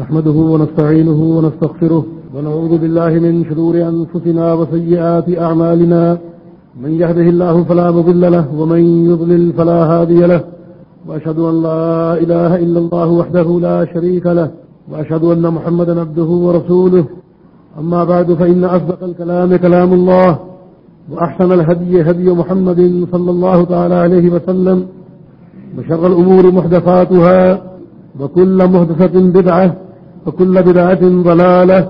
نحمده ونستعينه ونستغفره ونعوذ بالله من شرور أنفسنا وسيئات أعمالنا. من يهده الله فلا مضل له، ومن يضلل فلا هادي له. وأشهد أن لا إله إلا الله وحده لا شريك له، وأشهد أن محمدا عبده ورسوله. أما بعد، فإن أصدق الكلام كلام الله، وأحسن الهدي هدي محمد صلى الله تعالى عليه وسلم، وشر الأمور محدثاتها وكل محدثة بدعة، وكل بدعة ضلالة،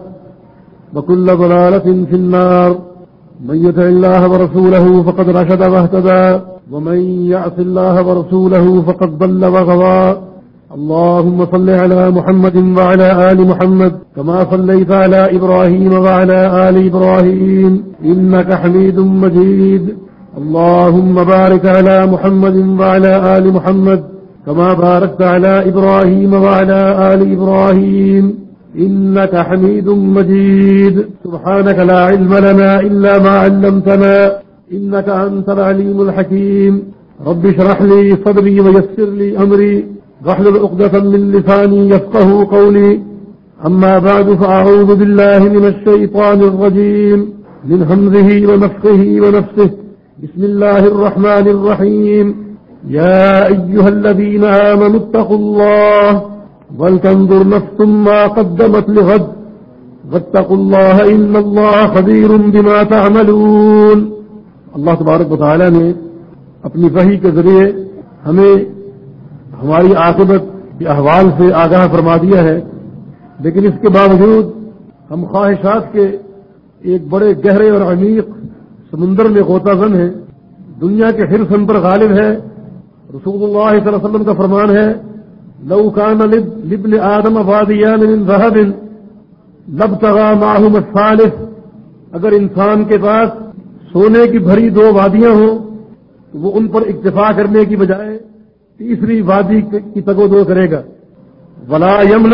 وكل ضلالة في النار. من يتع الله ورسوله فقد رشد واهتدى، ومن يعص الله ورسوله فقد ضل وغضى. اللهم صل على محمد وعلى آل محمد، كما صليت على إبراهيم وعلى آل إبراهيم، إنك حميد مجيد. اللهم بارك على محمد وعلى آل محمد كما باركت على إبراهيم وعلى آل إبراهيم إنك حميد مجيد. سبحانك لا علم لنا إلا ما علمتنا إنك أنت العليم الحكيم. رب اشرح لي صدري ويسر لي أمري. واحلل عقدة من لساني يفقه قولي. أما بعد فأعوذ بالله من الشيطان الرجيم. من همزه ونفخه ونفسه. بسم الله الرحمن الرحيم. يا أيها الذين آمنوا اتقوا الله ولتنظر نفس ما قدمت لغد. واتقوا الله إن الله خبير بما تعملون. اللہ تبارک و تعالی نے اپنی وحی کے ذریعے ہمیں ہماری عاقبت کے احوال سے آگاہ فرما دیا ہے، لیکن اس کے باوجود ہم خواہشات کے ایک بڑے گہرے اور عمیق سمندر میں غوطہ زن ہیں۔ دنیا کے حرفن پر غالب ہے۔ رسول اللہ صلی اللہ علیہ وسلم کا فرمان ہے، لو کان لبن آدم وادیان من ذهب لبتغى معهم الثالث، اگر انسان کے پاس سونے کی بھری دو وادیاں ہوں، تو وہ ان پر اکتفا کرنے کی بجائے تیسری وادی کی تگو دو کرے گا۔ ولا یمن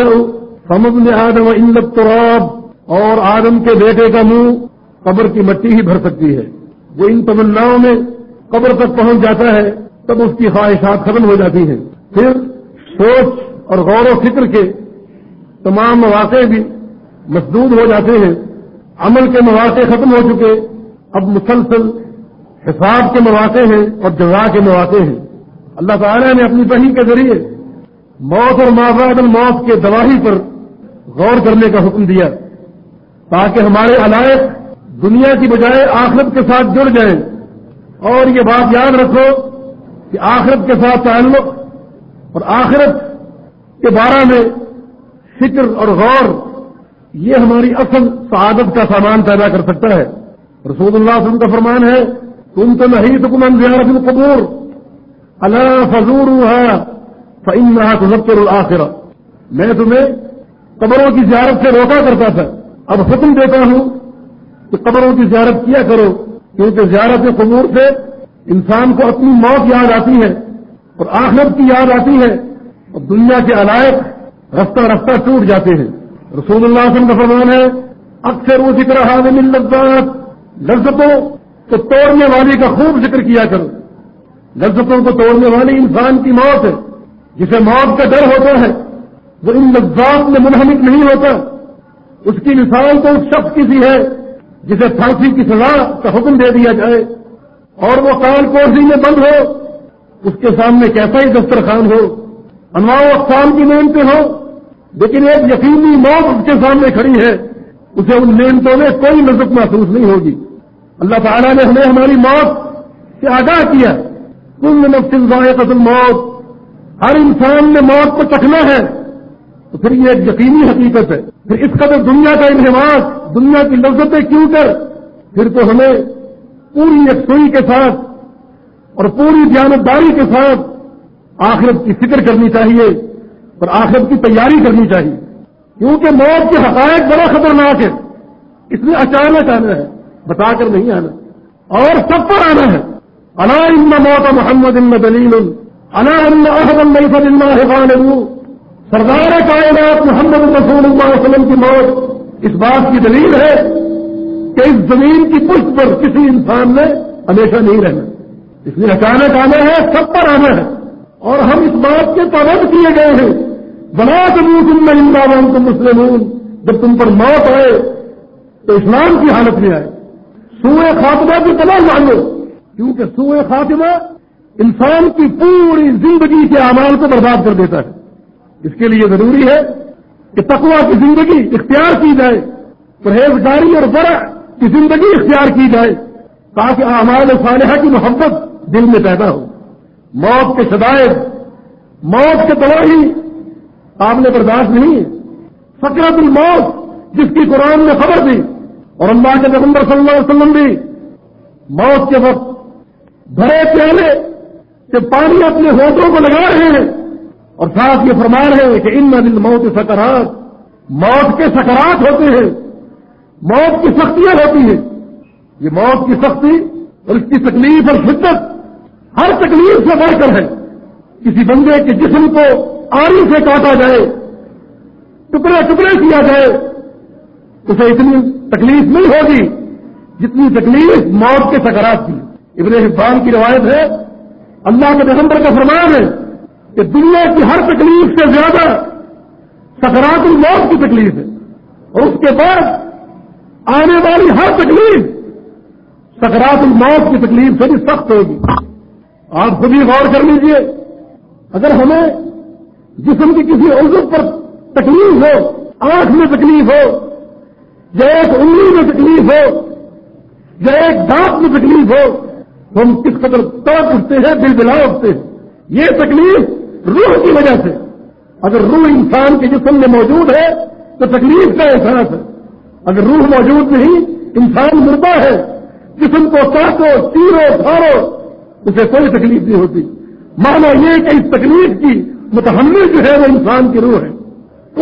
فم ابن آدم الا التراب، اور آدم کے بیٹے کا منہ قبر کی مٹی ہی بھر سکتی ہے۔ وہ ان تمناؤں میں قبر تک پہنچ جاتا ہے۔ تب اس کی خواہشات ختم ہو جاتی ہیں۔ پھر سوچ اور غور و فکر کے تمام مواقع بھی مسدود ہو جاتے ہیں۔ عمل کے مواقع ختم ہو چکے۔ اب مسلسل حساب کے مواقع ہیں اور جزا کے مواقع ہیں۔ اللہ تعالیٰ نے اپنی بہی کے ذریعے موت اور مافاد الموت کے دواہی پر غور کرنے کا حکم دیا۔ تاکہ ہمارے علائق دنیا کی بجائے آخرت کے ساتھ جڑ جائیں۔ اور یہ بات یاد رکھو کہ آخرت کے ساتھ تعلق اور آخرت کے بارے میں فکر اور غور، یہ ہماری اصل سعادت کا سامان پیدا کر سکتا ہے۔ رسول اللہ علیہ وسلم کا فرمان ہے تم تو نہیں تو کم زیارت القبور اللہ فضور فعم تذکر الآخر میں تمہیں قبروں کی زیارت سے روکا کرتا تھا۔ اب حکم دیتا ہوں کہ قبروں کی زیارت کیا کرو، کیونکہ زیارت قبور سے انسان کو اپنی موت یاد آتی ہے اور آخرت کی یاد آتی ہے اور دنیا کے علائق رفتہ رفتہ ٹوٹ جاتے ہیں۔ رسول اللہ وسلم کا فرمان ہے، اکثر وہ ذکر حال مل لذات، لذتوں کو توڑنے والی کا خوب ذکر کیا کرو۔ لذتوں کو توڑنے والی انسان کی موت ہے، جسے موت کا ڈر ہوتا ہے، وہ ان لذات میں منہمک نہیں ہوتا۔ اس کی مثال تو اس شخص کی سی ہے، جسے پھانسی کی سزا کا حکم دے دیا جائے۔ اور وہ کال کوسی میں بند ہو، اس کے سامنے کیسا ہی دسترخوان ہو، انواع اقسام کی نعمتیں ہو، لیکن ایک یقینی موت اس کے سامنے کھڑی ہے، اسے ان نعمتوں میں کوئی لذت محسوس نہیں ہوگی۔ اللہ تعالیٰ نے ہمیں ہماری موت سے آگاہ کیا۔ کل نفس ذائقت الموت۔ ہر انسان نے موت کو چکھنا ہے۔ تو پھر یہ ایک یقینی حقیقت ہے۔ پھر اس کا تو دنیا کا انحماس دنیا کی لذتیں کیوں کر؟ پھر تو ہمیں پوری یکسوئی کے ساتھ اور پوری دیانتداری کے ساتھ آخرت کی فکر کرنی چاہیے اور آخرت کی تیاری کرنی چاہیے۔ کیونکہ موت کے حقائق بڑا خطرناک ہے اس لیے اچانک آنا ہے، بتا کر نہیں آنا۔ اور سب پر آنا ہے۔ انا ان موت محمد ان دلیل انا ان احد اللہ اللہ سردار کائنات محمد رسول اللہ علیہ وسلم کی موت اس بات کی دلیل ہے۔ کہ اس زمین کی پشت پر کسی انسان نے ہمیشہ نہیں رہنا۔ اس لیے اچانک آنا ہے، سب پر آنا ہے۔ اور ہم اس بات کے پابند کیے گئے ہیں۔ بنا کبھی تم میں امداد تم مسلم جب تم پر موت آئے تو اسلام کی حالت میں آئے۔ سوئے خاتمہ کی تباہ مان لو کیونکہ سوئے خاتمہ انسان کی پوری زندگی کے اعمال کو برباد کر دیتا ہے۔ اس کے لیے ضروری ہے کہ تقوا کی زندگی اختیار کی جائے۔ پرہیزگاری اور بڑا کی زندگی اختیار کی جائے تاکہ اعمال صالحہ کی محبت دل میں پیدا ہو۔ موت کے شدائد موت کے تباہی آپ نے برداشت نہیں ہے۔ فکرت الموت، جس کی قرآن نے خبر دی۔ اور اللہ کے نومبر صلی اللہ علیہ وسلم بھی موت کے وقت بڑے پیالے کہ پانی اپنے ہوٹوں کو لگا رہے ہیں اور ساتھ یہ فرما رہے ہیں کہ ان دن موت سکرات، موت کے سکرات ہوتے ہیں۔ موت کی سختیاں ہوتی ہیں یہ موت کی سختی اور اس کی تکلیف اور شدت ہر تکلیف سے بڑھ کر ہے۔ کسی بندے کے جسم کو آری سے کاٹا جائے، ٹکڑے ٹکڑے کیا جائے، اسے اتنی تکلیف نہیں ہوگی جتنی تکلیف موت کے سکرات کی۔ ابن حفان کی روایت ہے، اللہ کے پیغمبر کا فرمان ہے کہ دنیا کی ہر تکلیف سے زیادہ سکرات الموت کی تکلیف ہے۔ اور اس کے بعد آنے والی ہر تکلیف، سکرات الموت کی تکلیف سے بھی سخت ہوگی۔ آپ خود ہی غور کر لیجیے، اگر ہمیں جسم کی کسی عضو پر تکلیف ہو، آنکھ میں تکلیف ہو، یا ایک انگلی میں تکلیف ہو، یا ایک دانت میں تکلیف ہو، تو ہم کس قدر تڑپ اٹھتے ہیں، دل بلا اٹھتے ہیں۔ یہ تکلیف روح کی وجہ سے۔ اگر روح انسان کے جسم میں موجود ہے، تو تکلیف کا احساس ہے۔ اگر روح موجود نہیں، انسان مردہ ہے، جسم کو کاٹو تیرو پھاڑو اسے کوئی تکلیف نہیں ہوتی۔ مانا یہ کہ اس تکلیف کی متحمل جو ہے وہ انسان کی روح ہے۔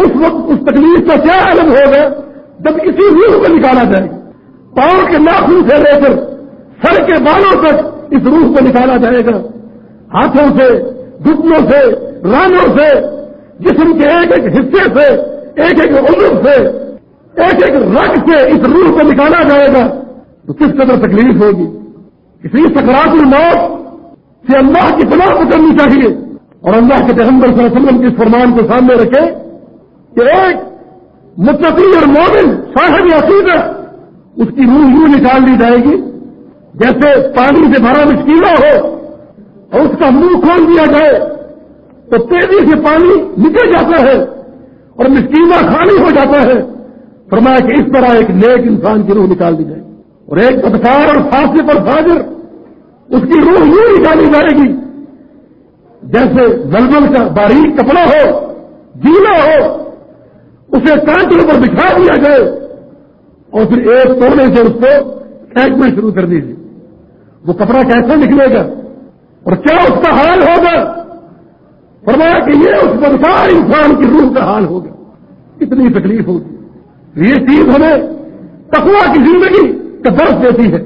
اس وقت اس تکلیف کا کیا الگ ہوگا؟ جب اسی روح کو نکالا جائے۔ پاؤں کے ناخن سے لے کر سر کے بالوں تک اس روح کو نکالا جائے گا۔ ہاتھوں سے، گھٹنوں سے، رانوں سے، جسم کے ایک ایک حصے سے، ایک ایک عمر سے ایک ایک رنگ سے اس روح کو نکالا جائے گا، تو کس قدر تکلیف ہوگی؟ اسی سکرات الموت سے اللہ کی پناہ کو کرنی چاہیے۔ اور اللہ کے پیغمبر صلی اللہ علیہ وسلم کے اس فرمان کو سامنے رکھے کہ ایک متقی اور مومن صاحب عقیدہ اس کی روح یوں نکال دی جائے گی جیسے پانی سے بھرا مشکلہ ہو اور اس کا منہ کھول دیا جائے، تو تیزی سے پانی نکل جاتا ہے اور مسکینہ خالی ہو جاتا ہے۔ فرمایا کہ اس طرح ایک نیک انسان کی روح نکال دی جائے اور ایک بدکار اور فاصلے پر فاجر اس کی روح یوں نکالی جائے گی جیسے زلزل کا باریک کپڑا ہو، گیلا ہو، اسے کانٹوں پر بچھا دیا جائے۔ اور پھر ایک توڑنے سے اس کو پھینکنا شروع کر دیجیے۔ وہ کپڑا کیسے نکلے گا؟ اور کیا اس کا حال ہوگا؟ فرمایا کہ یہ اس بدکار انسان کی روح کا حال ہوگا۔ کتنی تکلیف ہوگی۔ یہ چیز ہمیں تقوا کی زندگی کا درد دیتی ہے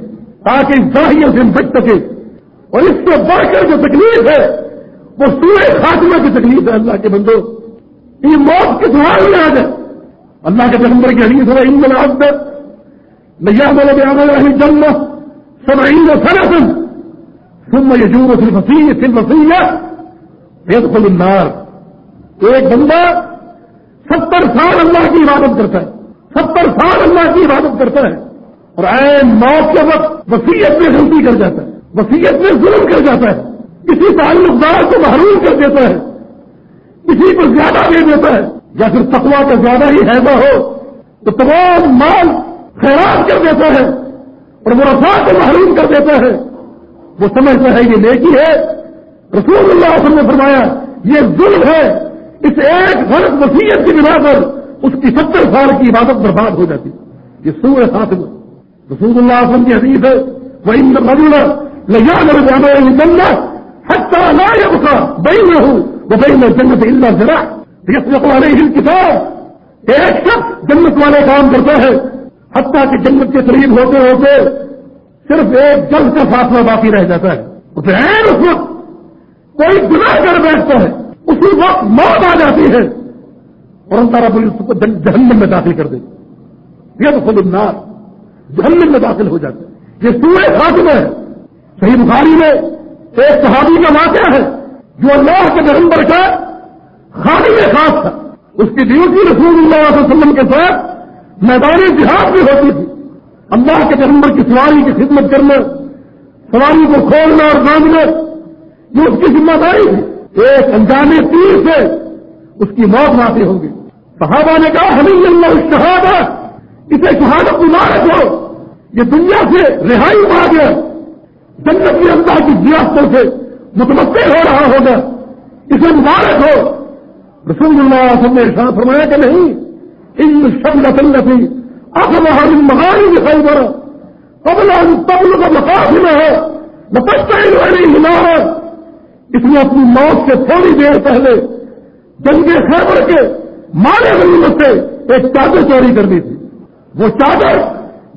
تاکہ ظاہر سے بچ سکے اور اس سے بڑھ کر جو تکلیف ہے، وہ سورے خاتمہ کی تکلیف ہے، اللہ کے بندو۔ یہ موت کے سوال میں آ جائے اللہ کے پیغمبر کی حدیث ہے، ان میں نیا بولے بیان جنت سبعین سنة ثم يجور في الفصية في الفصية يدخل النار۔ ایک بندہ ستر سال اللہ کی عبادت کرتا ہے۔ ستر سال اللہ کی عبادت کرتا ہے اور اے موت کے وقت وسیعت میں غلطی کر جاتا ہے وسیعت میں ظلم کر جاتا ہے۔ کسی تعلق دار کو محروم کر دیتا ہے، کسی کو زیادہ دے دیتا ہے۔ یا پھر تقوا کا زیادہ ہی حیدہ ہو، تو تمام مال خیرات کر دیتا ہے اور وہ رفا کو محروم کر دیتا ہے۔ وہ سمجھتا ہے یہ نیکی ہے۔ رسول اللہ وسلم نے فرمایا، یہ ظلم ہے، اس ایک غلط وسیعت کی بنا پر اس کی ستر سال کی عبادت برباد ہو جاتی یہ سور ساتھ میں رسول اللہ وسلم کی حدیث ہے وہ ان مدولہ لیا کر جانا حتى لا يبقى بينه وبين الجنة إلا ذراع يسبق عليه الكتاب۔ ایک شخص جنت والے کام کرتا ہے، حتیٰ کہ جنت کے قریب ہوتے ہوتے صرف ایک جلد کا فاصلہ باقی رہ جاتا ہے۔ اسے اس وقت کوئی گناہ کر بیٹھتا ہے، اسی وقت موت آ جاتی ہے۔ اور ہم تارا پولیس کو جہنم میں داخل کر دیتے یہ تو خود النار جہنم میں داخل ہو جاتے ہیں۔ یہ سورے خاتمہ ہے۔ صحیح بخاری میں ایک صحابی کا واقعہ ہے جو اللہ کے نرمبر کا خالی میں خاص تھا۔ اس کی ڈیوٹی رسول اللہ علیہ وسلم کے ساتھ میدان جہاد بھی ہوتی تھی۔ اللہ کے پیغمبر کی سواری کی خدمت کرنا، سواری کو کھولنا اور باندھنا، یہ اس کی ذمہ داری تھی۔ ایک انجانے تیر سے اس کی موت واقع ہوگی صحابہ نے کہا ہمیں اللہ شہادہ اسے شہادت مبارک ہو یہ دنیا سے رہائی پا گیا جنت کی اللہ کی زیاستوں سے متمثل ہو رہا ہوگا۔ اسے مبارک ہو۔ رسول اللہ علیہ وسلم نے فرمایا کہ نہیں، ان شب نسل اب وہاں مہاری دکھائی پڑا قبل ان تبل کا مقاصد میں ہے نپستا ہی ملا اس نے اپنی موت سے تھوڑی دیر پہلے جنگ خیبر کے مارے غنیمت سے ایک چادر چوری کرنی تھی۔ وہ چادر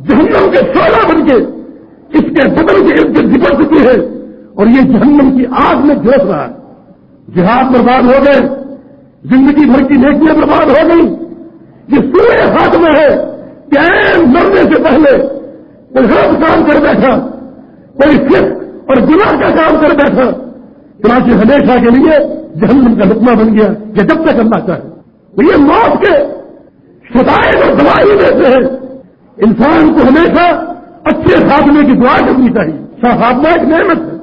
جہنم کے سولہ بن کے اس کے بدن کے ارد گرد جپٹ چکی ہے اور یہ جہنم کی آگ میں جھوس رہا ہے۔ جہاد برباد ہو گئے۔ زندگی بھر کی نیکیاں برباد ہو گئی یہ سورے ہاتھ میں ہے۔ کہ مرنے سے پہلے کوئی غلط کام کر بیٹھا، کوئی فک اور گناہ کا کام کر بیٹھا۔ چنانچہ ہمیشہ کے لیے جہنم کا لکما بن گیا، یہ جب تک کرنا چاہے۔ یہ موت کے شدائد اور دوائی دیتے ہیں۔ انسان کو ہمیشہ اچھے خاتمے کی دعا کرنی چاہیے۔ اچھا خاتمہ ایک نعمت ہے۔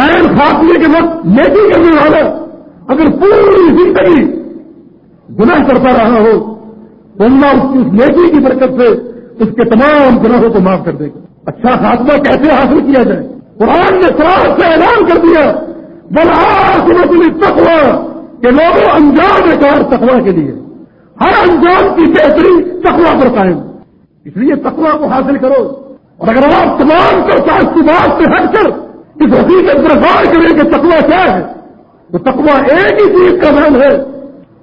این خاتمے کے وقت نیکی کرنے والا اگر پوری زندگی گناہ کرتا رہا ہو، تو اللہ اس کی اس نیکی کی برکت سے اس کے تمام گناہوں کو معاف کر دے گا۔ اچھا خاتمہ کیسے حاصل کیا جائے؟ قرآن نے سراغ سے اعلان کر دیا بلا تقوا کہ لوگوں انجام ہے کار تقوا کے لیے۔ ہر انجام کی بہتری تقوا پر قائم۔ اس لیے تقوا کو حاصل کرو۔ اور اگر آپ تمام کو کی سے ہٹ کر اس حقیقت پر غور کریں کہ تقوا کیا ہے، تو تقوا ایک ہی چیز کا نام ہے۔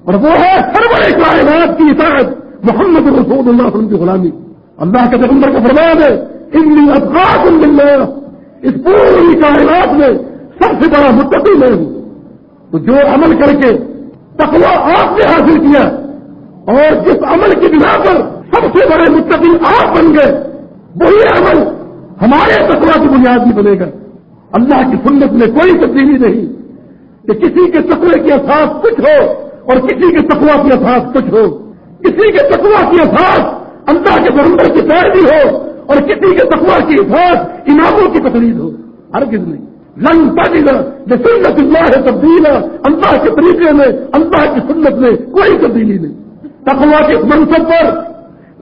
اور وہ ہے ہر بڑے کائنات کی اطاعت۔ محمد رسول اللہ علیہ وسلم کی غلامی۔ اللہ کے پیغمبر کا فرمان ہے ان افغان اللہ اس پوری کائنات میں سب سے بڑا متقی میں ہوں۔ تو جو عمل کر کے تقوا آپ نے حاصل کیا اور جس عمل کی بنا پر سب سے بڑے متقی آپ بن گئے، وہی عمل ہمارے تقوا کی بنیاد بھی بنے گا۔ اللہ کی سنت میں کوئی تبدیلی نہیں کہ کسی کے تقوی کے احساس کچھ ہو اور کسی کے تقوا کے احساس کچھ ہو۔ کسی کے تقوا کے احساس اللہ کے برندر کی پیروی ہو اور کسی کے تقوا کی احساس انعاموں کی تقریر ہو۔ ہر کس نہیں۔ لنگ پڑا سنت اللہ ہے تبدیل اللہ کے طریقے میں، اللہ کی سنت میں کوئی تبدیلی نہیں. تقوا کے منصب پر،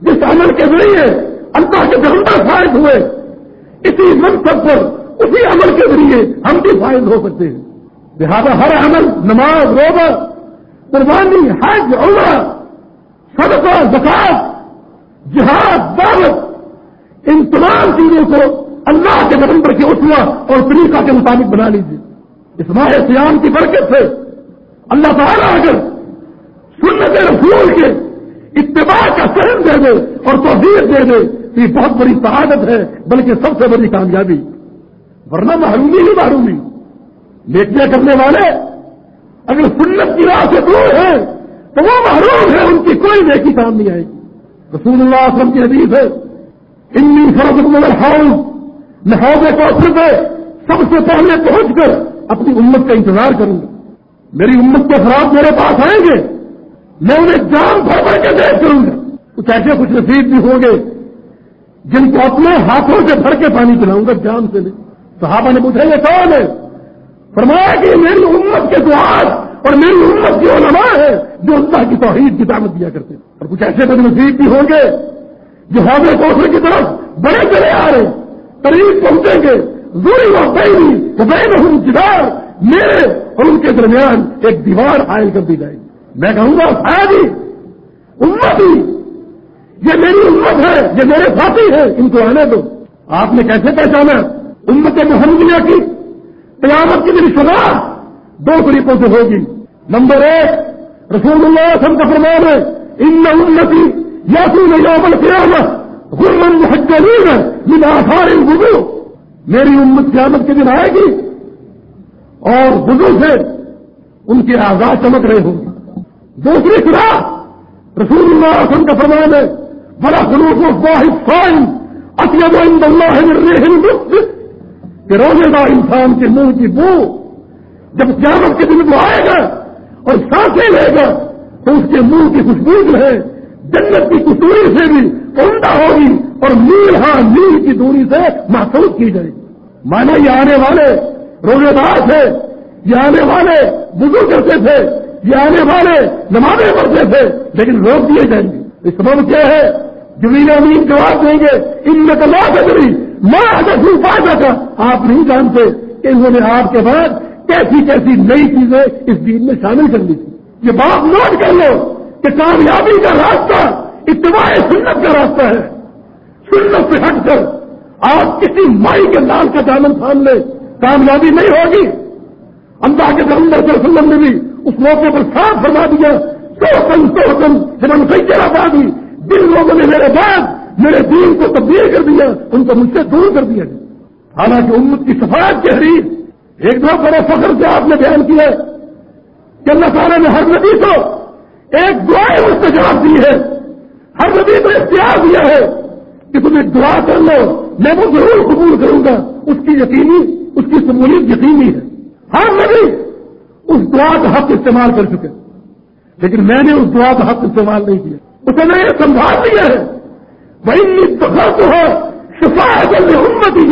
جس عمل کے ذریعے اللہ کے برندر فائد ہوئے، اسی منصب پر، اسی عمل کے ذریعے ہم بھی فائد ہو سکتے ہیں. لہذا ہر عمل، نماز روبہ قربانی، حج، عمرہ، صدقہ زکات جہاد، دعوت، ان تمام چیزوں کو اللہ کے نمبر کی اسوا اور طریقہ کے مطابق بنا لیجیے اس ماہ سیام کی برکت سے اللہ تعالیٰ اگر سنت رسول کے اتباع کا سہن دے دے اور توفیق دے دے، تو یہ بہت بڑی سعادت ہے، بلکہ سب سے بڑی کامیابی۔ ورنہ محرومی ہی محرومی۔ نیکیاں کرنے والے اگر سنت کی راہ سے دور ہیں، تو وہ محروم ہے ان کی کوئی نیکی کام نہیں آئے گی۔ رسول اللہ وسلم کی حدیث ہے، انی فرض مگر ہاؤس لہٰذا کو اثر پہ سب سے پہلے پہنچ کر اپنی امت کا انتظار کروں گا۔ میری امت کے افراد میرے پاس آئیں گے۔ میں انہیں جان بھر بھر کے دیکھ کروں گا۔ کچھ ایسے کچھ نصیب بھی ہوں گے جن کو اپنے ہاتھوں سے بھر کے پانی پلاؤں گا، جان سے نہیں۔ صحابہ نے پوچھا، یہ کون ہے؟ فرمایا کہ میری امت کے دعار اور میری امت کی علماء ہے جو اللہ کی توحید کی دعوت دیا کرتے ہیں۔ اور کچھ ایسے بد نصیب بھی ہوں گے جو حوض کوسے کی طرف بڑے چلے آ رہے ہیں۔ قریب پہنچیں گے. ضروری اور پہلی تو جدار. میرے اور ان کے درمیان ایک دیوار حائل کر دی جائے گی. میں کہوں گا شاید ہی جی، امت ہی. یہ میری امت ہے، یہ میرے ساتھی ہیں، ان کو آنے دو. آپ نے کیسے پہچانا؟ امت محمدیہ کی. قیامت کی میری سزا دو طریقوں سے ہوگی. نمبر ایک، رسول اللہ سم کا فرمان ہے، ان امتی یا تم یوم قیامت غرمن محجلین من آثار الوضو میری امت قیامت کے دن آئے گی اور وضو سے ان کے آزاد چمک رہے ہوں گے. دوسری خلاف رسول اللہ سم کا فرمان ہے، بڑا خلوص واحد فائن اطیب عند اللہ من ریح کہ روزے دار انسان کے منہ کی بو جب قیامت کے دن وہ آئے گا اور سانسیں لے گا، تو اس کے منہ کی خوشبو جو ہے، جنت کی کسوری سے بھی عمدہ ہوگی۔ اور میل ہاں میل کی دوری سے محسوس کی جائے گی مانا یہ آنے والے روزے دار تھے، یہ آنے والے بزرگ کرتے تھے، یہ آنے والے نمازیں پڑھتے تھے، لیکن روک دیے جائیں گے۔ اس سبب کیا ہے؟ جبین امین جواب دیں گے ان میں تو لا ماں اگر پاتا تھا آپ نہیں جانتے کہ انہوں نے آپ کے بعد کیسی کیسی نئی چیزیں اس دین میں شامل کر لی تھی یہ بات نوٹ کر لو کہ کامیابی کا راستہ، اتباع سنت کا راستہ ہے۔ سنت سے ہٹ کر آپ کسی مائی کے لال کا دامن تھام لے کامیابی نہیں ہوگی۔ اللہ کے درندر کے سلم نے بھی اس موقع پر صاف فرما دیا سو کم سو کم جب ہم صحیح کرا دی جن لوگوں نے میرے بعد میرے دین کو تبدیل کر دیا، ان کو مجھ سے دور کر دیا حالانکہ امت کی سفارت کے حریف، ایک دو بڑے فخر سے آپ نے بیان کیا کہ اللہ تعالیٰ نے ہر نبی کو ایک دعائیں اس سے جواب دی ہے۔ ہر نبی کو اختیار دیا ہے۔ کہ تم ایک دعا کر لو، میں وہ ضرور قبول کروں گا۔ اس کی یقینی، اس کی سمولیت یقینی ہے۔ ہر نبی، اس دعا کا حق استعمال کر چکے۔ لیکن میں نے اس دعا کا حق استعمال نہیں کیا۔ اسے میں یہ سمجھا دیا ہے۔ بھائی تو ہے شفا کرنے امت ہی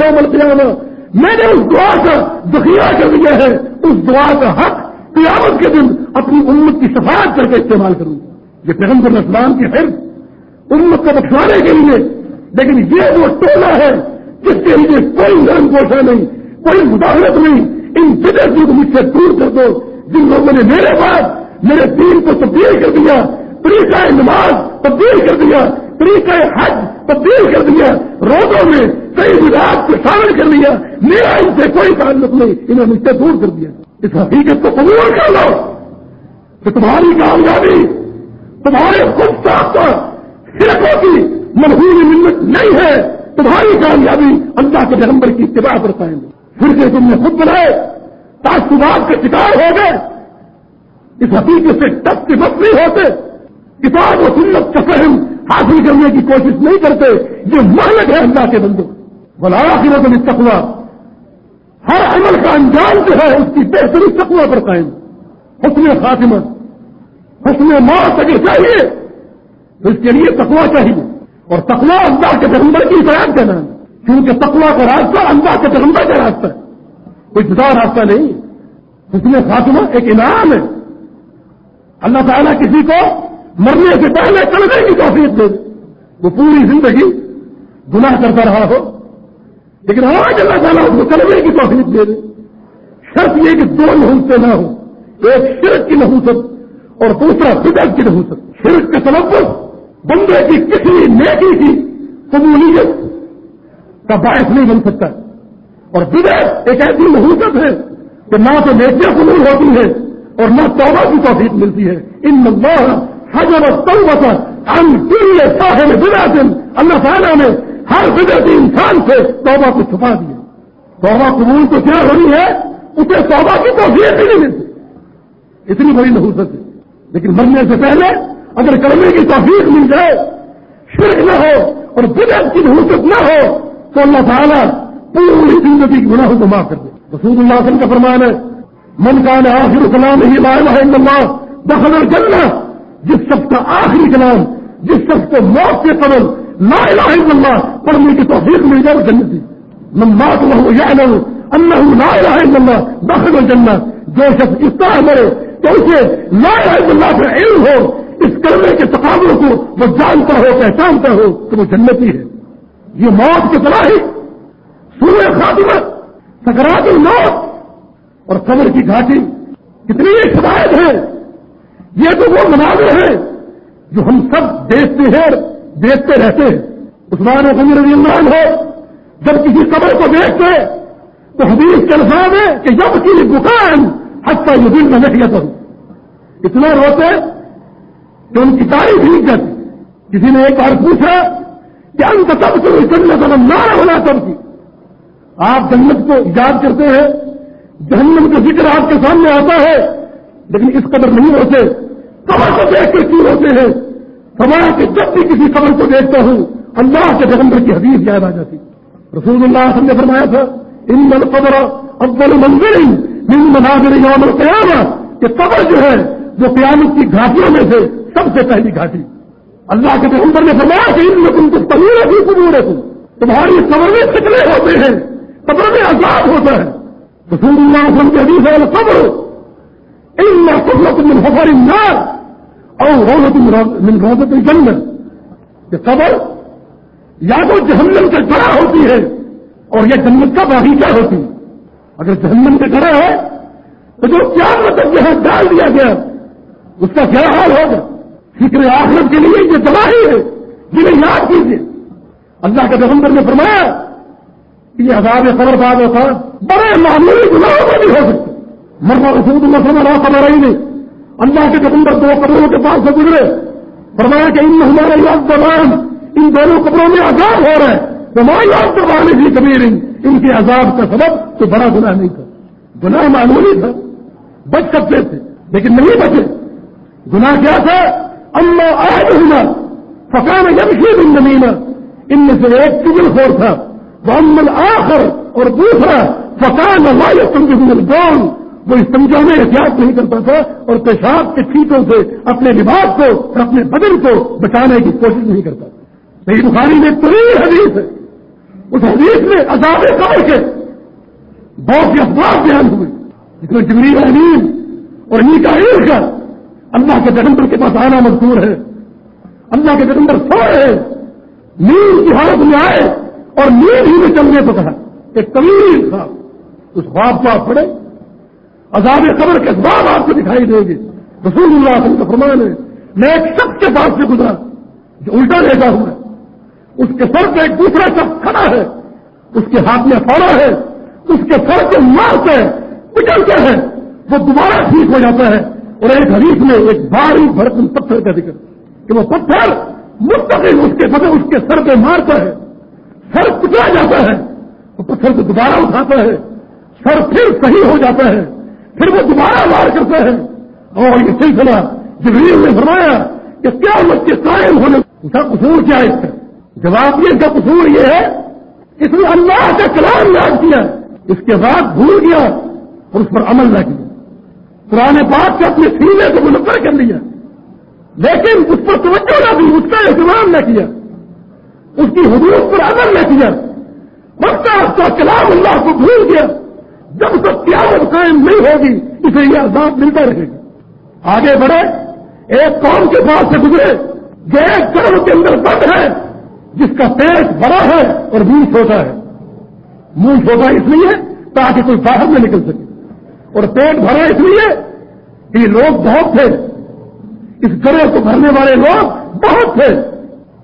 میں نے اس دعا کا ذخیرہ کر دیا ہے۔ اس دعا کا حق قیامت کے دن اپنی امت کی سفارت کر کے استعمال کروں یہ پیغمبر اسلام کی حرف امت کو بخشوانے کے لیے لیکن یہ وہ ٹولہ ہے جس کے لیے کوئی نرم پوشا نہیں، کوئی مداخلت نہیں۔ ان فدر کو مجھ سے دور کر دو۔ جن لوگوں نے میرے بعد میرے دین کو تبدیل کر دیا، طریقہ نماز تبدیل کر دیا، طریقہ حج تبدیل کر دیا، روزوں میں کئی گجرات کو شامل کر لیا۔ میرا ان سے کوئی تعلق نہیں انہیں مجھ سے دور کر دیا۔ اس حقیقت کو قبول کر لو کہ تمہاری کامیابی، تمہارے خود ساختہ فرقوں کی منہوری منت نہیں ہے، تمہاری کامیابی اللہ کے پیغمبر کی اتباع پر پائیں گے پھر سے تم نے خود بنائے، تعصبات کے شکار ہو گئے۔ اس حقیقت سے ٹپ کے بس نہیں ہوتے۔ کتاب و سنت کا فہم حاصل کرنے کی کوشش نہیں کرتے۔ یہ محنت ہے اللہ کے بندوں۔ بلا آخرت میں تقوا ہر عمل کا انجام جو ہے، اس کی بہتری تقوا پر قائم۔ حسن خاتمہ۔ حسن موت اگر چاہیے، تو اس کے لیے تقوا چاہیے۔ اور تقوا اللہ کے پیغمبر کی ہدایت کا نام کیونکہ تقوا کا راستہ اللہ کے پیغمبر کا راستہ ہے۔ کوئی جدا راستہ نہیں۔ حسن خاتمہ ایک انعام ہے۔ اللہ تعالیٰ کسی کو مرنے سے پہلے چلنے کی توفیق دے وہ پوری زندگی گناہ کرتا رہا ہو، لیکن آج اللہ تعالیٰ اس کو کلمے کی توفیق دے دے۔ شرط یہ کہ دو نحوستے نہ ہو ایک شرک کی نحوست اور دوسرا فدر کی نحوست شرک کا تلفظ بندے کی کسی نیکی کی قبولیت کا باعث نہیں بن سکتا۔ اور بدر ایک ایسی نحوست ہے کہ نہ تو نیکیاں قبول ہوتی ہے اور نہ توبہ کی توفیق ملتی ہے۔ ان اللہ حجر توبہ ان کل صاحب بلا دن اللہ تعالیٰ نے ہر بدرتی انسان سے توبہ کو چھپا دیا توبہ قبول تو کیا ہو رہی ہے؟ اسے توبہ کی توفیق ہی نہیں ملتی۔ اتنی بڑی نحوست ہے۔ لیکن مرنے سے پہلے اگر کرنے کی توفیق مل جائے، شرک نہ ہو اور بدر کی نحوست نہ ہو، تو اللہ تعالیٰ پوری زندگی کی گناہوں کو معاف کر دے۔ رسول اللہ وسلم کا فرمان ہے، من کا آخر کلام ہی لا اللہ، دخل الجنہ، جس شخص کا آخری کلام، جس شخص کو موت کے قبل لا الہ الا اللہ، پڑھنے کی توفیق مل جائے جنتی۔ من مات له يعلم انه لا الہ الا اللہ داخل الجنہ۔ جو شخص اس طرح مرے، تو اسے لا الہ الا اللہ کا علم ہو اس کرنے کے تقابل کو وہ جانتا ہو، پہچانتا ہو تو وہ جنتی ہے۔ یہ موت کی طرح ہی سورہ خاتمہ، سکرات الموت اور قبر کی گھاٹی۔ کتنی شدائد ہے۔ یہ تو وہ مناظر ہیں جو ہم سب دیکھتے ہیں دیکھتے رہتے ہیں۔ عثمان غنی رضی اللہ عنہ جب کسی قبر کو دیکھتے تو حدیث کے الفاظ ہے کہ جب کی دکان حتہ یہ دل میں نہیں اتنا روتے کہ ان کی تاریخ نہیں جاتی کسی نے ایک بار پوچھا کہ انت تب سے جنت نارا ہونا تب کی آپ جنت کو یاد کرتے ہیں، جہنم کا ذکر آپ کے سامنے آتا ہے، لیکن اس قدر نہیں ہوتے، قبر کو دیکھ کے کیوں ہوتے ہیں؟ فرمایا کہ جب بھی کسی خبر کو دیکھتا ہوں، اللہ کے پیغمبر کی حدیث یاد آ جاتی۔ رسول اللہ نے فرمایا تھا، ان قبر اول منظر من مناظر یوم القیامہ، کہ قبر جو ہے، جو قیامت کی گھاٹیوں میں سے سب سے پہلی گھاٹی۔ اللہ کے پیغمبر نے فرمایا کہ ان میں تم کو تمیر بھی قبور ہے تم تمہاری قبر میں کتنے ہوتے ہیں۔ قبر میں آزاد ہوتا ہے رسول اللہ وسلم کے حدیث ہے قبر ان میں قبرت من حفر النار اور روزت من روزت الجنت یہ قبر یا تو جہنم کے گڑا ہوتی ہے اور یہ جنت کا باغیچہ ہوتی ہے۔ اگر جہنم کے گڑا ہے، تو جو کیا مطلب یہاں ڈال دیا گیا، اس کا کیا حال ہوگا؟ فکر آخرت کے لیے یہ تباہی ہے۔ جنہیں یاد کیجیے اللہ کے پیغمبر نے فرمایا کہ یہ ہزار خبر بات ہوتا بڑے معمولی گناہوں میں بھی ہو سکتے مرنا رسول اللہ صلی اللہ خبر رہی نہیں اللہ کے پیغمبر دو قبروں کے پاس سے گزرے۔ فرمایا کہ ان ہمارے یاد زبان ان دونوں قبروں میں عذاب ہو رہے ہیں ہماری یاد زبان بھی کبیر ان کے عذاب کا سبب تو بڑا گناہ نہیں تھا۔ گناہ معمولی تھا۔ بچ سکتے تھے، لیکن نہیں بچے۔ گناہ کیا تھا؟ اما آج ہونا فکان یمشی زمین ان میں سے ایک چگل خور تھا وہ امن آخر اور دوسرا فکان گون وہ استنجا میں احتیاط نہیں کرتا تھا اور پیشاب کے چیٹوں سے اپنے لباس کو اور اپنے بدن کو بچانے کی کوشش نہیں کرتا صحیح بخاری میں طویل حدیث ہے اس حدیث میں عذاب قبر کے بہت سے افواہ بیان ہوئے جس میں جبریل امین اور انہیں کا اللہ کے پیغمبر کے پاس آنا مزدور ہے۔ اللہ کے پیغمبر سو رہے نیند کی حالت میں آئے اور نیند ہی میں چلنے کو کہا۔ ایک طویل خواب۔ اس خواب کو آپ پڑھے عذاب قبر کے بعد آپ کو دکھائی دے گی رسول اللہ علیہ وسلم کا فرمان ہے، میں ایک شخص کے پاس سے گزرا جو الٹا لیتا ہوا ہے۔ اس کے سر پہ ایک دوسرا شخص کھڑا ہے۔ اس کے ہاتھ میں پڑا ہے۔ اس کے سر کو مارتے ہیں پچلتے ہیں وہ دوبارہ ٹھیک ہو جاتا ہے۔ اور ایک حدیث میں ایک باری بھرپن پتھر کا ذکر کہ وہ پتھر مستقل اس کے پتہ اس کے سر پہ مارتا ہے، سر کچلا جاتا ہے، وہ پتھر کو دوبارہ اٹھاتا ہے، سر پھر صحیح ہو جاتا ہے، پھر وہ دوبارہ وار کرتا ہے۔ اور یہ سلسلہ جبریل نے فرمایا کہ کیا مت کے قائم ہونے اس کا قصور کیا اس کا جواب یہ کا قصور یہ ہے اس نے اللہ کا کلام یاد کیا، اس کے بعد بھول گیا اور اس پر عمل نہ کیا۔ پرانے بات سے اپنے سینے کو منفر کر لیا۔ لیکن اس پر توجہ نہ دی، اس کا اہتمام نہ کیا۔ اس کی حدود پر عمل نہ کیا۔ بڑھتا اس کا کلام اللہ کو بھول گیا۔ جب تک قیامت قائم نہیں ہوگی، اسے یہ عذاب ملتا رہے گا۔ آگے بڑھے، ایک قوم کے پاس سے گزرے۔ جو ایک کرم کے اندر بند ہے، جس کا پیٹ بڑا ہے اور منہ چھوٹا ہے۔ منہ چھوٹا اس لیے تاکہ کوئی باہر میں نکل سکے۔ اور پیٹ بھرا اس لیے کہ لوگ بہت تھے۔ اس گرے کو بھرنے والے لوگ بہت تھے۔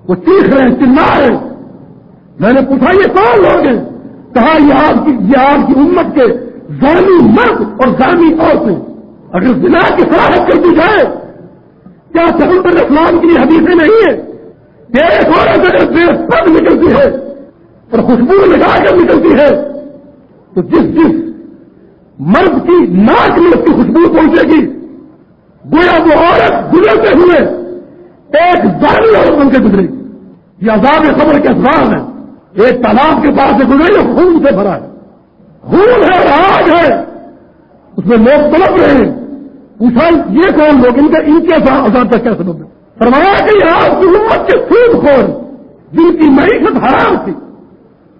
وہ چیخ رہے ہیں چلا رہے میں نے پوچھا، یہ کون لوگ ہیں؟ کہا، یہ آپ کی، یہ آپ کی امت کے زانی مرد اور زانی عورتیں۔ اگر ضلع کی فراہم کر دی جائے، کیا سمندر اسلام کی حدیثیں نہیں ہے ایک عورت اگر بے پد نکلتی ہے اور خوشبو لگا کر نکلتی ہے، تو جس جس مرد کی ناک میں اس کی خوشبو پہنچے گی۔ گویا وہ عورت گزرتے ہوئے، ایک ظاہری عورت بن کے گزرے گی یہ عذاب خبر کے اخبار ہے ایک تالاب کے پاس سے گزرے جو خون سے بھرا ہے۔ خون ہے آگ ہے۔ اس میں لوگ تڑپ رہے ہیں۔ پوچھا، یہ کون لوگ؟ ان کے ان کے عذاب کا کیا سبب ہے؟ فرمایا کہ آپ کی امت کے سود خور جن کی معیشت حرام تھی۔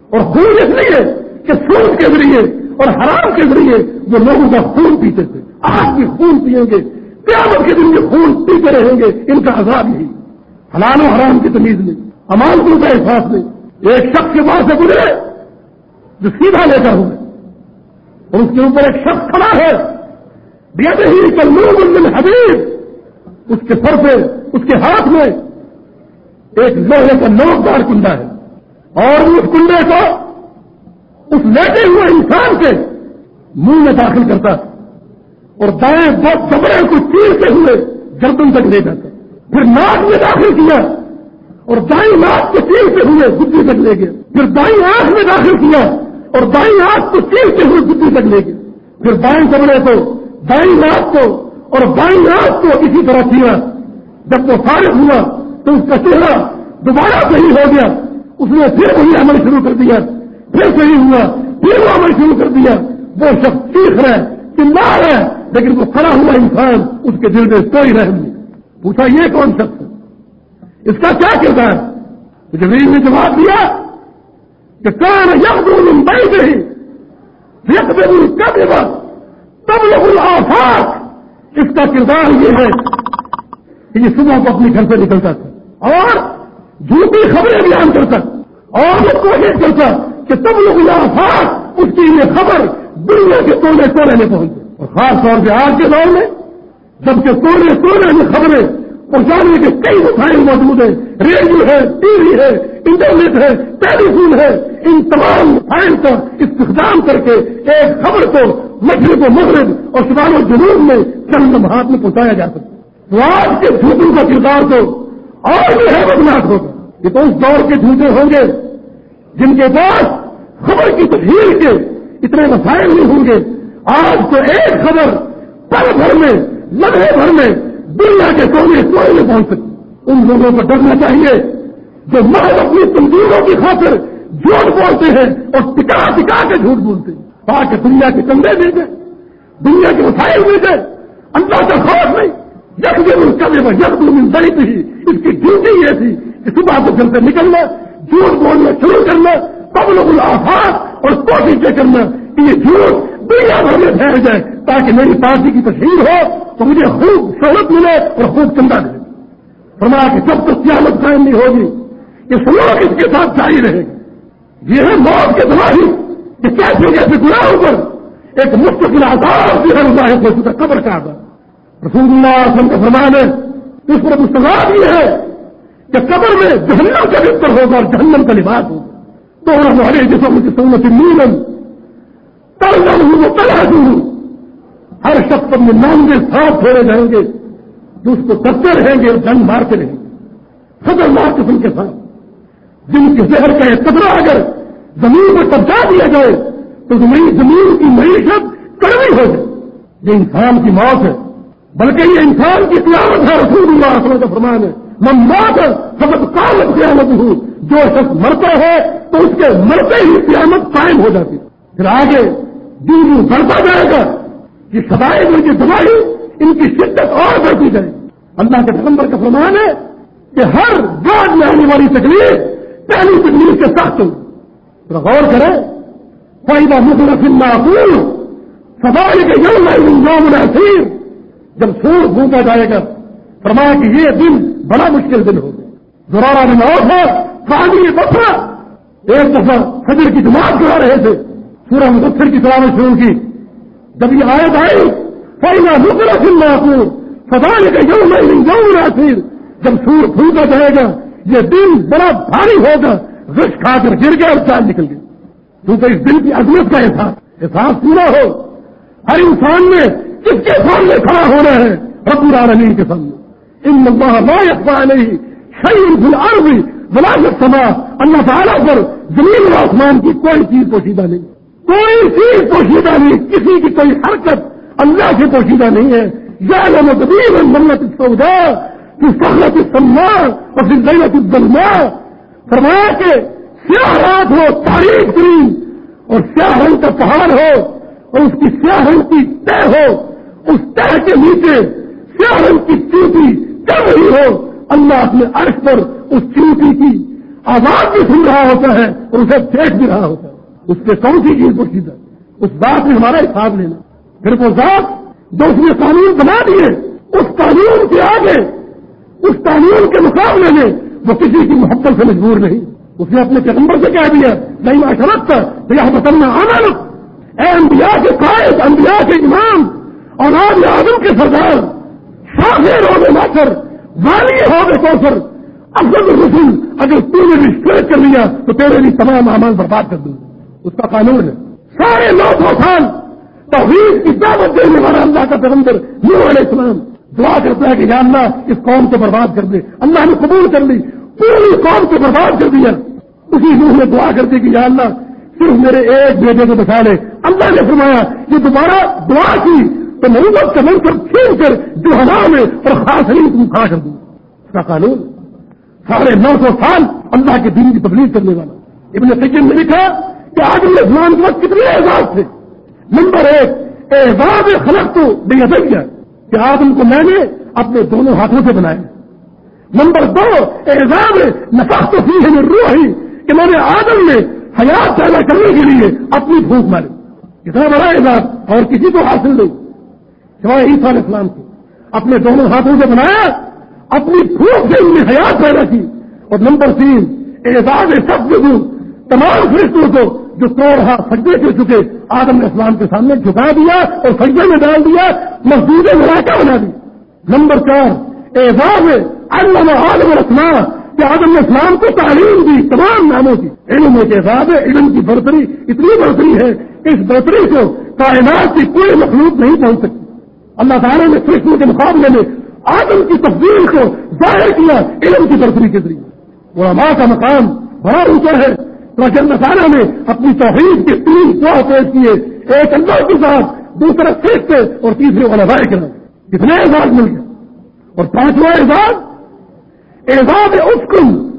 اور خون اس لیے کہ سود کے ذریعے اور حرام کے ذریعے وہ لوگوں کا خون پیتے تھے آج بھی خون پیئیں گے، قیامت کے دن یہ خون پیتے رہیں گے، ان کا عذاب نہیں حلال و حرام کی تمیز نہیں امانتوں کا احساس نہیں ایک شخص کے پاس سے گزرے، جو سیدھا لے کر ہوئے اور اس کے اوپر ایک شخص کھڑا ہے۔ بیٹے ہی کل حبیب۔ اس کے سر پہ، اس کے ہاتھ میں ایک لوہے کا نوکدار کنڈا ہے۔ اور اس کنڈے کو اس لیٹے ہوئے انسان کے منہ میں داخل کرتا اور دائیں دو چمڑے کو چیرتے ہوئے گردن تک لے جاتا پھر ناک میں داخل کیا اور دائیں ناک کو چیرتے ہوئے بدھی تک لے گیا۔ پھر دائیں آنکھ میں داخل کیا اور دائیں آنکھ کو چیرتے ہوئے بدھی تک لے گیا۔ پھر دائیں چمڑے کو، دائیں ناک کو اور بائیں آنکھ کو اسی طرح کیا۔ جب وہ فارغ ہوا تو اس کا چہرہ دوبارہ صحیح ہو گیا۔ اس نے پھر وہی عمل شروع کر دیا۔ پھر صحیح ہوا، پھر وہ عمل شروع کر دیا۔ وہ شخص سیکھ رہے چلا رہے لیکن وہ کھڑا ہوا انسان، اس کے دل میں کوئی رحم نہیں۔ پوچھا، یہ کون شخص ہے؟ اس کا کیا کردار؟ جبریل نے جواب دیا کہ کان یقین ممبئی سے یقین کب تب لوگ الفاق اس کا کردار یہ ہے کہ یہ صبح کو اپنے گھر سے نکلتا تھا اور جھوٹی خبریں بیان کرتا اور وہ کوشش کرتا کہ تب لوگ الفاق اس کی یہ خبر دنیا کے کونے کونے میں پہنچے اور خاص طور پہ آج کے دور میں جبکہ کونے کونے میں خبریں پہنچانے کے کئی وسائل موجود ہیں۔ ریڈیو ہے، ٹی وی ہے، انٹرنیٹ ہے، ٹیلی فون ہے۔ ان تمام وسائل کا استخدام کر کے ایک خبر کو مشرق و مغرب اور شمال و جنوب میں چند ہاتھ میں پہنچایا جا سکتا تو آج کے جھوٹوں کا کردار تو اور بھی ہے بدناک ہوگا۔ یہ تو اس دور کے جھوٹے ہوں گے۔ جن کے پاس خبر کی تشہیر کے اتنے وسائل نہیں ہوں گے، آج تو ایک خبر پل بھر میں، لمحے بھر میں دنیا کے کونے کوئی نہیں پہنچ سکتی۔ ان لوگوں کو ڈرنا چاہیے جو محض اپنی تنظیموں کی خاطر جھوٹ بولتے ہیں اور ٹکا ٹکا کے جھوٹ بولتے ہیں۔ تاکہ دنیا کے کندھے مل گئے دنیا کے وسائل مل گئے اللہ کا خوف نہیں۔ یک دن کبھی میں یک دن بڑی تھی اس کی ڈیوٹی یہ تھی کہ صبح کو گھر سے نکلنا جھوٹ بولنا شروع کرنا پبلک الافات اور کوشش کرنا کہ یہ جھوٹ دنیا بھر میں پھیل جائے تاکہ میری پارٹی کی تشہیر ہو تو مجھے خوب شہرت ملے اور خوب چندہ ملے۔ فرمایا کہ جب تک قیامت قائم نہیں ہوگی، یہ سلوک اس کے ساتھ جاری رہے گی یہ ہے موت کے دماغی کہ کیسے کیسے گناہوں پر؟ ایک مستقل آزاد جو ہے اللہ کو چکا قبر کا آزاد رسول اللہ وسلم کا فرمان ہے، اس پر مستقاب یہ ہے۔ کہ قبر میں جہنم کا بستر ہوگا اور جہنم کا لباس ہوگا۔ تو ہمارے جسم کی سہولت نیلم ہوں ہر شخص اپنے نام کے ساتھ چھوڑے جائیں گے۔ جو اس کو کرتے رہیں گے اور جنگ مارتے رہیں گے۔ خطرناک قسم کے ساتھ۔ جن کے زہر کا یہ قطرہ اگر زمین میں پہنچا دیا جائے، تو زمین کی معیشت کڑوی ہو جائے۔ یہ انسان کی موت ہے۔ بلکہ یہ انسان کی قیامت ہے۔ رسول اللہ کا فرمان ہے۔ من موت سبق قیامت قیامت ہوں جو شخص مرتا ہے، تو اس کے مرتے ہی قیامت قائم ہو جاتی۔ پھر آگے دن دن بڑھتا جائے گا، یہ سدائے جو یہ دوائی ان کی شدت اور بڑھتی جائے۔ اللہ کے پیغمبر کا فرمان ہے کہ ہر گاڑ میں آنے والی تکلیف پہلی تکلیف کے ساتھ تو غور کرے فائدہ مطلب معقول سوال کے یوم یوم نصیر جب سور گھومتا جائے گا فرمایا کہ یہ دن بڑا مشکل دن ہوگا دورارا دن اور ہے پانی بسا ایک دفعہ فجر کی جماعت کرا رہے تھے۔ سورہ مدثر کی تلاوت شروع کی۔ جب یہ آیت آئی فائدہ مطلب معقول سوال کے یوم یوم نصیر جب سور پھولتا جائے گا، یہ دن بڑا بھاری ہوگا۔ رش کھا کر گر گیا اور چاند نکل گئی کیونکہ اس دن کی عظمت کا احساس احساس پورا ہو۔ ہر انسان میں کس کے سامنے کھڑا ہونا ہے؟ رب العالمین کے سامنے۔ ان اللہ لا يخفى عليه شيء في الارض ولا في السماء اللہ تعالیٰ پر زمین و آسمان کی کوئی چیز پوشیدہ نہیں۔ کوئی چیز پوشیدہ نہیں، کسی کی کوئی حرکت اللہ سے پوشیدہ نہیں ہے۔ یا لمدبیر ملت السوداء في صخرة السماء وفي الليلة الظلماء۔ فرمایا کہ سیاہ رات ہو، تاریخ ترین اور سیاہ رنگ کا پہاڑ ہو، اور اس کی سیاہ رنگ کی طے ہو۔ اس طے کے نیچے سیاہ رنگ کی چوٹی چل رہی ہو، اللہ اپنے عرش پر اس چوٹی کی آواز بھی سن رہا ہوتا ہے اور اسے دیکھ بھی رہا ہوتا ہے۔ اس کے کون سی چیز کو سیدھا؟ اس بات میں ہمارا حساب لینا۔ پھر وہ ذات جو اس نے قانون بنا دیے، اس قانون کے آگے، اس قانون کے مقابلے میں وہ کسی کی محبت سے مجبور نہیں۔ اس نے اپنے پیغمبر سے کہہ دیا نہیں معاشرت تھا یہ بتانا آنا اے انبیاء کے قائد، انبیاء کے امام اور آج آدم کے سردار شاخر ہو گئے ماثر والی ہو گئے کوثر۔ افضل رسول اگر تو نے رسٹریٹ کر لیا تو تیرے لیے تمام اعمال برباد کر دوں۔ اس کا قانون ہے۔ سارے نو سو سال توحید کی دعوت دینے والا اللہ کا پیغمبر نور علیہ السلام۔ دعا کرتا ہے کہ یا اللہ، اس قوم کو برباد کر دے۔ اللہ نے قبول کر لی۔ پوری قوم کو برباد کر دیا۔ اسی روح نے دعا کر دی کہ یا اللہ، صرف میرے ایک بیٹے کو بچا لے۔ اللہ نے فرمایا، یہ دوبارہ دعا کی۔ تو محبت کا منصب چھین کر جو ہوا میں اور خاص نہیں تم کھا کر دوں اس کا قانون؟ ساڑھے نو سو سال اللہ کے دین کی تبلیغ کرنے والا۔ ابن سکن نے لکھا کہ آدمی اسلام کے وقت کتنے اعزاز تھے۔ نمبر ایک، اعزاز خلق تو بے ادبیہ کہ آدم کو میں نے اپنے دونوں ہاتھوں سے بنایا۔ نمبر دو، اعزاز نفاق تو سی ہے روح ہی، کہ میں نے آدم میں حیات پیدا کرنے کے لیے اپنی بھوک ماری۔ اتنا بڑا اعزاز اور کسی کو حاصل نہیں۔ سوائے عیسیٰ علیہ السلام کو اپنے دونوں ہاتھوں سے بنایا، اپنی بھوک سے انہیں حیات پیدا کی۔ اور نمبر تین، اعزاز سب تمام فرشتوں کو جو توڑ ہاتھ سجدے کر چکے، آدم اسلام کے سامنے جھکا دیا اور سجدے میں ڈال دیا مسجد مراکہ بنا دی۔ نمبر چار، اعزاز علم آدم رسما کہ آدم اسلام کو تعلیم دی، تمام ناموں کی۔ علم ایک اعزاز ہے، علم کی برتری اتنی برتری ہے، اس برتری کو کائنات کی کوئی مخلوق نہیں پہنچ سکتی۔ اللہ تعالیٰ نے فرشتوں کے مقابلے میں آدم کی تصویر کو ظاہر کیا علم کی برتری کے ذریعے۔ وہ کا مقام بڑا اونچا ہے۔ اللہ تعالیٰ نے اپنی توحید کے تین دعا پیش کیے۔ ایک اللہ کے ساتھ دوسرا سیکھ اور تیسرے والا رائے کے کتنے اعزاز مل گئے۔ اور پانچواں اعزاز اعزاز اسکن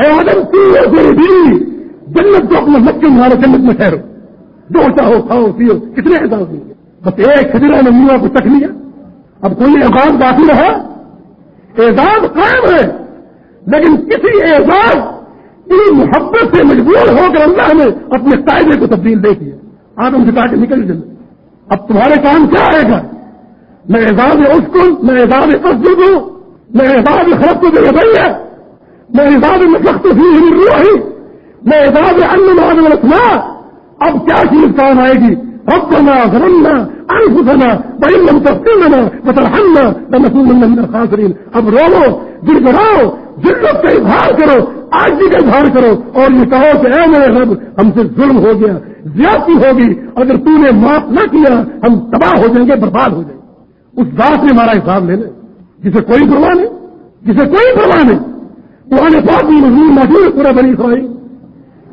اے آدم تیرے بیوی، جنت کو اپنے مکے مارے جنت میں ٹھہرو۔ جو چاہو، کھاؤ، پیو، کتنے اعزاز مل گئے۔ بس ایک کھجرا نے میوا کو چکھ لیا۔ اب کوئی اعزاز باقی رہا اعزاز قائم ہے، لیکن کسی اعزاز کی محبت سے مجبور ہو کر اللہ نے اپنے قاعدے کو تبدیل دے دیا آپ ان کے نکل جائیں اب تمہارے کام کیا آئے گا؟ میں اعزاز اسکول میں اعزاز مسجد ہوں، میں اعزاز خراب کو دے بھائی میں اعزاز میں سخت روحی، میں اعزاز ان رکھنا اب کیا چیز کام آئے گی؟ ربنا ظلمنا انفسنا وان لم تغفر وترحمنا، لنكونن من الخاسرين اب رو گر گراؤ ذلت کا اظہار کرو آج بھی کا اظہار کرو، اور یہ کہو کہ اے میرے رب، ہم سے ظلم ہو گیا، زیادتی ہوگی، اگر تو نے معاف نہ کیا، ہم تباہ ہو جائیں گے، برباد ہو جائیں گے۔ اس ذات نے ہمارا حساب لے لے، جسے کوئی پرواہ نہیں، جسے کوئی پرواہ نہیں۔ تو آنے بھی مضمون موجود پورا بنی اسرائیل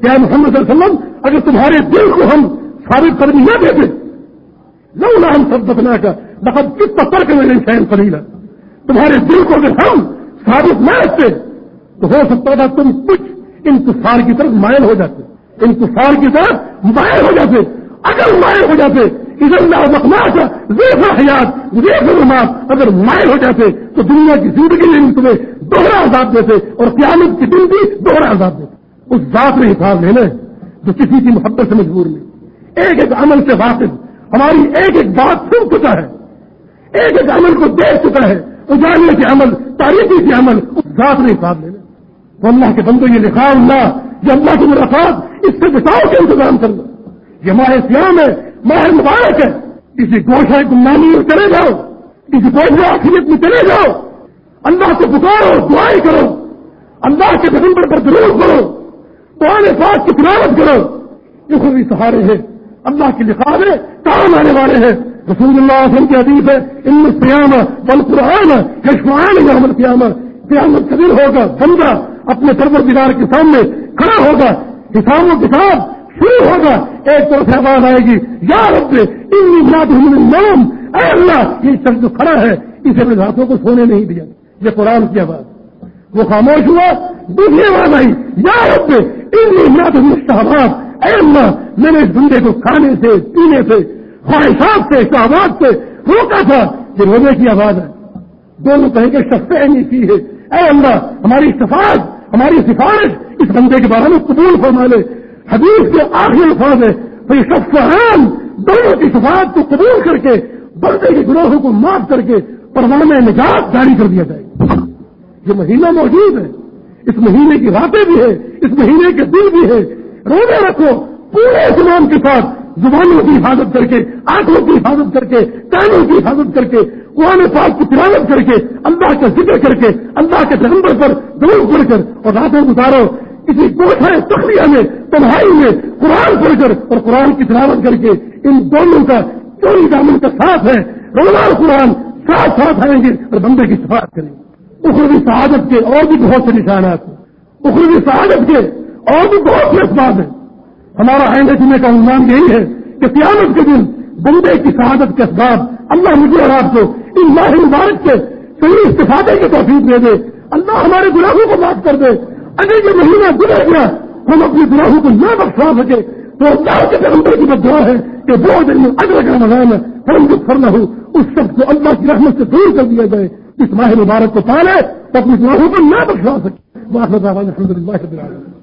کیا محمد صلی اللہ علیہ وسلم، اگر تمہارے دل کو ہم ثابت قدمی نہ دیتے نہ ہم سب بتنا کا مطلب کس پتھر کے میرے شہر قبیلہ تمہارے دل کو اگر ہم ثابت نہ رکھتے، تو ہو سکتا تھا تم کچھ انتظار کی طرف مائل ہو جاتے انتظار کی طرف مائل ہو جاتے۔ اگر مائل ہو جاتے ادھر نہ مخنا تھا ویسا حیات ویسا رماس اگر مائل ہو جاتے، تو دنیا کی زندگی میں تمہیں دوہرا عذاب دیتے اور قیامت کی دن بھی دوہرا عذاب دیتے۔ اس ذات میں حساب لینا جو کسی کی محبت سے مجبور نہیں۔ ایک ایک عمل سے واقف ہماری ایک ایک بات سن چکا ہے۔ ایک ایک عمل کو دیکھ چکا ہے۔ اجالے کے عمل، تاریخی کے عمل، اس ذات نے حساب لینا تو اللہ کے بندو یہ لکھا اللہ، یہ اللہ کی ملاقات، اس سے بچاؤ کے انتظام کر لو۔ یہ ماہ سیام ہے، ماہ مبارک ہے۔ کسی گوشہ گمنانی میں چلے جاؤ، کسی گوشہ آخریت میں چلے جاؤ۔ اللہ کو پکارو، دعائیں کرو۔ اللہ کے پیغمبر پر ضرور کرو۔ تو آنے پاس کی تلاوت کرو۔ یہ خود سہارے ہیں۔ اللہ کی لکھاوے کام آنے والے ہیں؟ رسول اللہ وسلم کی حدیث ہے، ان قیام بل قرآن یشمان محمد قیامت قیامت قبل ہوگا، بندہ اپنے سرور دیدار کے سامنے کھڑا ہوگا، حساب و کتاب شروع ہوگا، ایک طرف سے آواز آئے گی، یا رب ان نام اے اللہ، یہ شخص جو کھڑا ہے، اسے اپنے ہاتھوں کو سونے نہیں دیا۔ یہ قرآن کی آواز۔ وہ خاموش ہوا، دوسری آواز آئی، یا رب ان شہباد اے اللہ، میں نے اس بندے کو کھانے سے، پینے سے خواہشات سے شہباد سے روکا تھا یہ رونے کی آواز ہے۔ دونوں کہیں گے شخص کی ہے۔ اے اللہ، ہماری سفارت ہماری سفارش اس بندے کے بارے میں قبول فرما لے۔ حدیث کے آخری الفاظ ہے تو یہ شخص عام دونوں کی سفارت کو قبول کر کے، بندے کے گروہوں کو معاف کر کے پروانہ نجات جاری کر دیا جائے۔ یہ مہینہ موجود ہے۔ اس مہینے کی راتیں بھی ہے اس مہینے کے دن بھی ہے روزے رکھو، پورے زبان کے ساتھ زبانوں کی حفاظت کر کے، آنکھوں کی حفاظت کر کے، کانوں کی حفاظت کر کے، قرآن پاک کی تلاوت کر کے، اللہ کا ذکر کر کے، اللہ کے پیغمبر پر دور پڑھ کر اور راتوں گزارو۔ کسی گوشہ تخلیہ میں، تنہائی میں قرآن پڑھ کر اور قرآن کی تلاوت کر کے ان دونوں کا چوری دامن کا ساتھ ہے۔ روزار قرآن ساتھ ساتھ آئیں گے اور بندے کی سفارت کریں گے۔ اخروی سعادت کے اور بھی بہت سے نشانات ہیں۔ اخروی سعادت کے اور بھی بہت سے اسباب ہیں۔ ہمارا آئندہ جمعے کا عنوان یہی ہے کہ قیامت کے دن بندے کی شہادت کے اسباب اللہ مجھے اور آپ کو ان ماہ مبارک سے صحیح استفادے کی توفیق دے دے۔ اللہ ہمارے گناہوں کو معاف کر دے۔ اگر یہ مہینہ گزر گیا، ہم اپنے گناہوں کو نہ بخشوا سکے۔ تو اللہ کے پیغمبر کی بد دعا ہے کہ دو دن میں اگر کا رمضان ہم جو فرنا ہو۔ اس شخص کو اللہ کی رحمت سے دور کر دیا جائے، اس ماہ مبارک کو پالے تو اپنی گناہوں کو نہ بخشا سکے۔ الحمد للہ